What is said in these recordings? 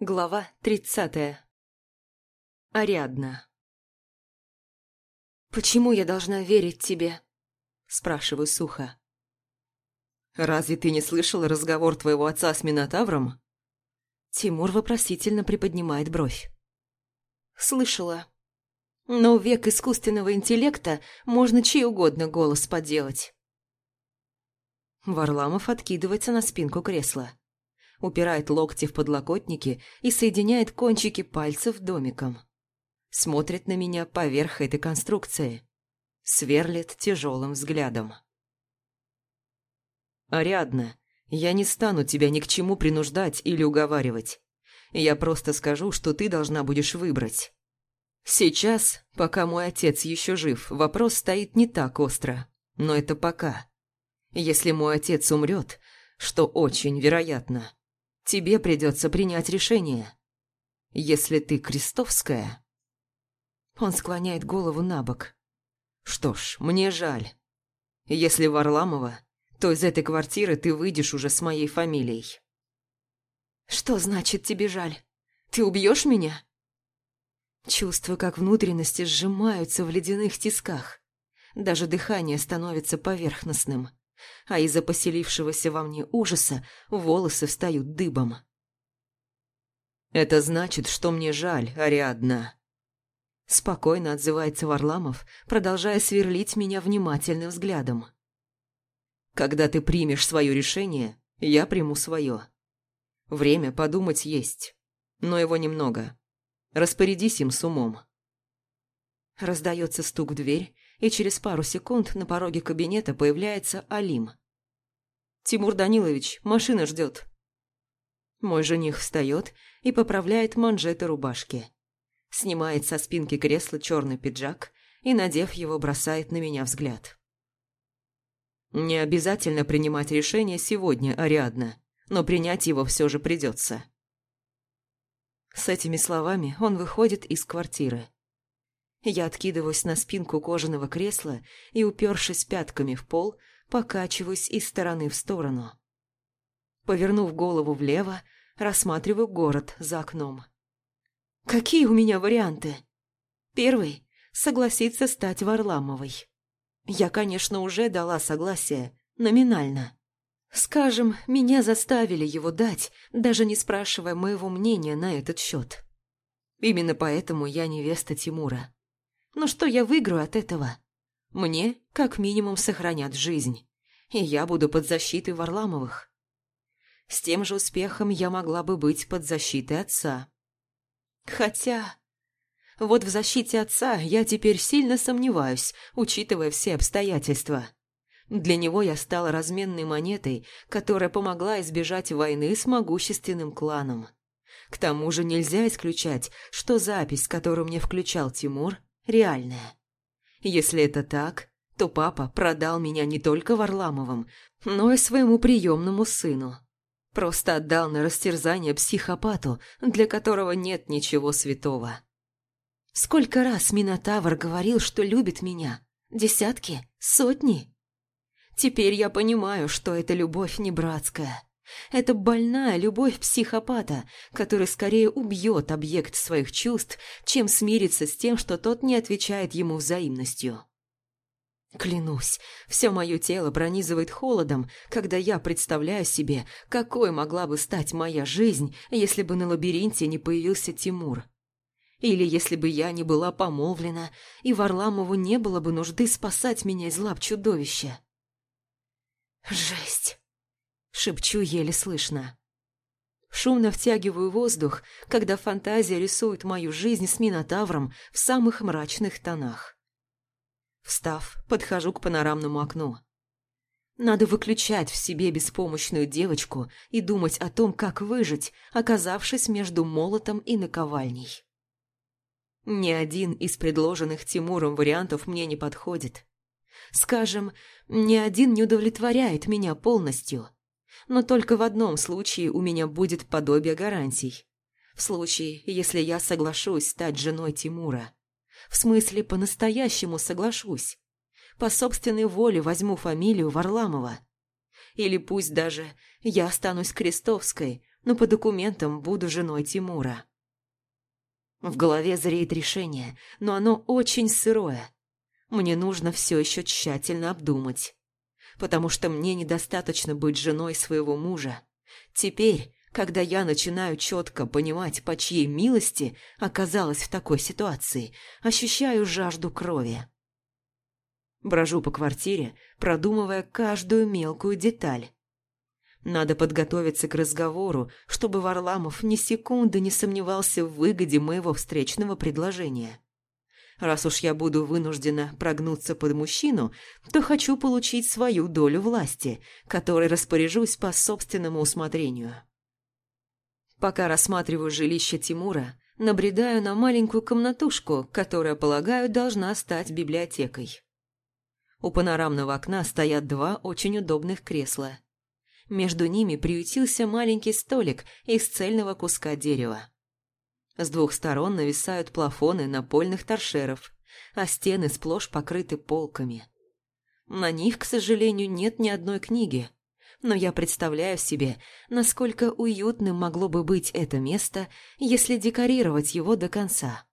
Глава тридцатая. Ариадна. «Почему я должна верить тебе?» Спрашиваю сухо. «Разве ты не слышал разговор твоего отца с Минотавром?» Тимур вопросительно приподнимает бровь. «Слышала. Но век искусственного интеллекта можно чей угодно голос поделать». Варламов откидывается на спинку кресла упирает локти в подлокотники и соединяет кончики пальцев домиком. Смотрит на меня поверх этой конструкции. Сверлит тяжелым взглядом. «Ариадна, я не стану тебя ни к чему принуждать или уговаривать. Я просто скажу, что ты должна будешь выбрать. Сейчас, пока мой отец еще жив, вопрос стоит не так остро. Но это пока. Если мой отец умрет, что очень вероятно, тебе придется принять решение. Если ты крестовская...» Он склоняет голову на бок. «Что ж, мне жаль. Если Варламова, то из этой квартиры ты выйдешь уже с моей фамилией». «Что значит тебе жаль? Ты убьешь меня?» Чувствую, как внутренности сжимаются в ледяных тисках. Даже дыхание становится поверхностным а из-за поселившегося во мне ужаса волосы встают дыбом. «Это значит, что мне жаль, Ариадна». Спокойно отзывается Варламов, продолжая сверлить меня внимательным взглядом. «Когда ты примешь свое решение, я приму свое. Время подумать есть, но его немного. Распорядись им с умом». Раздается стук в дверь, и через пару секунд на пороге кабинета появляется Алим. «Тимур Данилович, машина ждет». Мой жених встает и поправляет манжеты рубашки. Снимает со спинки кресла черный пиджак и, надев его, бросает на меня взгляд. «Не обязательно принимать решение сегодня, Ариадна, но принять его все же придется». С этими словами он выходит из квартиры. Я откидываюсь на спинку кожаного кресла и, упершись пятками в пол, покачиваюсь из стороны в сторону. Повернув голову влево, рассматриваю город за окном. Какие у меня варианты? Первый – согласиться стать Варламовой. Я, конечно, уже дала согласие, номинально. Скажем, меня заставили его дать, даже не спрашивая моего мнения на этот счет. Именно поэтому я невеста Тимура. Но что я выиграю от этого? Мне, как минимум, сохранят жизнь. И я буду под защитой Варламовых. С тем же успехом я могла бы быть под защитой отца. Хотя... Вот в защите отца я теперь сильно сомневаюсь, учитывая все обстоятельства. Для него я стала разменной монетой, которая помогла избежать войны с могущественным кланом. К тому же нельзя исключать, что запись, которую мне включал Тимур, реальное. Если это так, то папа продал меня не только Варламовым, но и своему приемному сыну. Просто отдал на растерзание психопату, для которого нет ничего святого. Сколько раз Минотавр говорил, что любит меня? Десятки? Сотни? Теперь я понимаю, что эта любовь не братская. Это больная любовь психопата, который скорее убьет объект своих чувств, чем смирится с тем, что тот не отвечает ему взаимностью. Клянусь, все мое тело пронизывает холодом, когда я представляю себе, какой могла бы стать моя жизнь, если бы на лабиринте не появился Тимур. Или если бы я не была помолвлена, и Варламову не было бы нужды спасать меня из лап чудовища. Жесть. Шепчу еле слышно. Шумно втягиваю воздух, когда фантазия рисует мою жизнь с Минотавром в самых мрачных тонах. Встав, подхожу к панорамному окну. Надо выключать в себе беспомощную девочку и думать о том, как выжить, оказавшись между молотом и наковальней. Ни один из предложенных Тимуром вариантов мне не подходит. Скажем, ни один не удовлетворяет меня полностью – но только в одном случае у меня будет подобие гарантий. В случае, если я соглашусь стать женой Тимура. В смысле, по-настоящему соглашусь. По собственной воле возьму фамилию Варламова. Или пусть даже я останусь Крестовской, но по документам буду женой Тимура. В голове зреет решение, но оно очень сырое. Мне нужно все еще тщательно обдумать. Потому что мне недостаточно быть женой своего мужа. Теперь, когда я начинаю четко понимать, по чьей милости оказалась в такой ситуации, ощущаю жажду крови. Брожу по квартире, продумывая каждую мелкую деталь. Надо подготовиться к разговору, чтобы Варламов ни секунды не сомневался в выгоде моего встречного предложения. Раз уж я буду вынуждена прогнуться под мужчину, то хочу получить свою долю власти, которой распоряжусь по собственному усмотрению. Пока рассматриваю жилище Тимура, набредаю на маленькую комнатушку, которая, полагаю, должна стать библиотекой. У панорамного окна стоят два очень удобных кресла. Между ними приютился маленький столик из цельного куска дерева. С двух сторон нависают плафоны напольных торшеров, а стены сплошь покрыты полками. На них, к сожалению, нет ни одной книги, но я представляю себе, насколько уютным могло бы быть это место, если декорировать его до конца.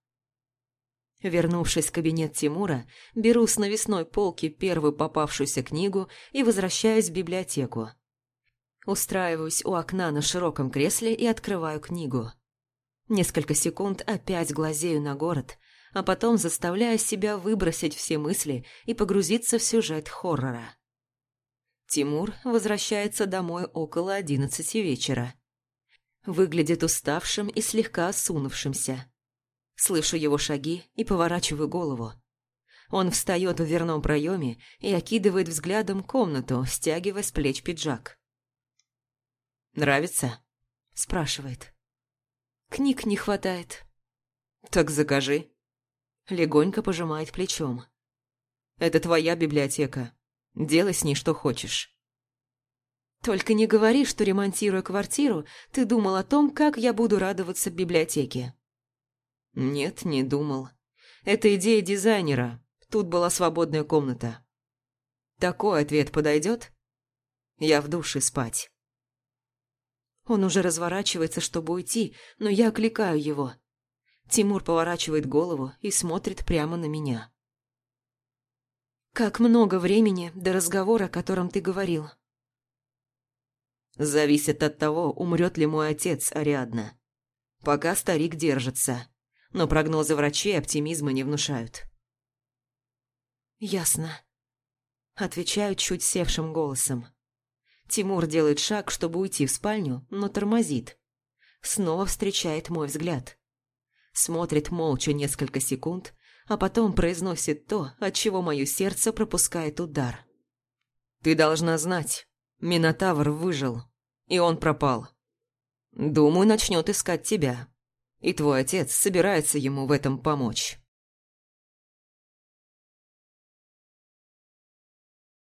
Вернувшись в кабинет Тимура, беру с навесной полки первую попавшуюся книгу и возвращаюсь в библиотеку. Устраиваюсь у окна на широком кресле и открываю книгу. Несколько секунд опять глазею на город, а потом заставляю себя выбросить все мысли и погрузиться в сюжет хоррора. Тимур возвращается домой около одиннадцати вечера. Выглядит уставшим и слегка осунувшимся. Слышу его шаги и поворачиваю голову. Он встает в дверном проеме и окидывает взглядом комнату, стягивая с плеч пиджак. «Нравится?» – спрашивает. «Книг не хватает». «Так закажи». Легонько пожимает плечом. «Это твоя библиотека. Делай с ней что хочешь». «Только не говори, что, ремонтируя квартиру, ты думал о том, как я буду радоваться библиотеке». «Нет, не думал. Это идея дизайнера. Тут была свободная комната». «Такой ответ подойдет?» «Я в душе спать». Он уже разворачивается, чтобы уйти, но я окликаю его. Тимур поворачивает голову и смотрит прямо на меня. «Как много времени до разговора, о котором ты говорил?» «Зависит от того, умрет ли мой отец, Ариадна. Пока старик держится но прогнозы врачей оптимизма не внушают. «Ясно», – отвечаю чуть севшим голосом. Тимур делает шаг, чтобы уйти в спальню, но тормозит. Снова встречает мой взгляд. Смотрит молча несколько секунд, а потом произносит то, от чего мое сердце пропускает удар. «Ты должна знать, Минотавр выжил, и он пропал. Думаю, начнет искать тебя и твой отец собирается ему в этом помочь.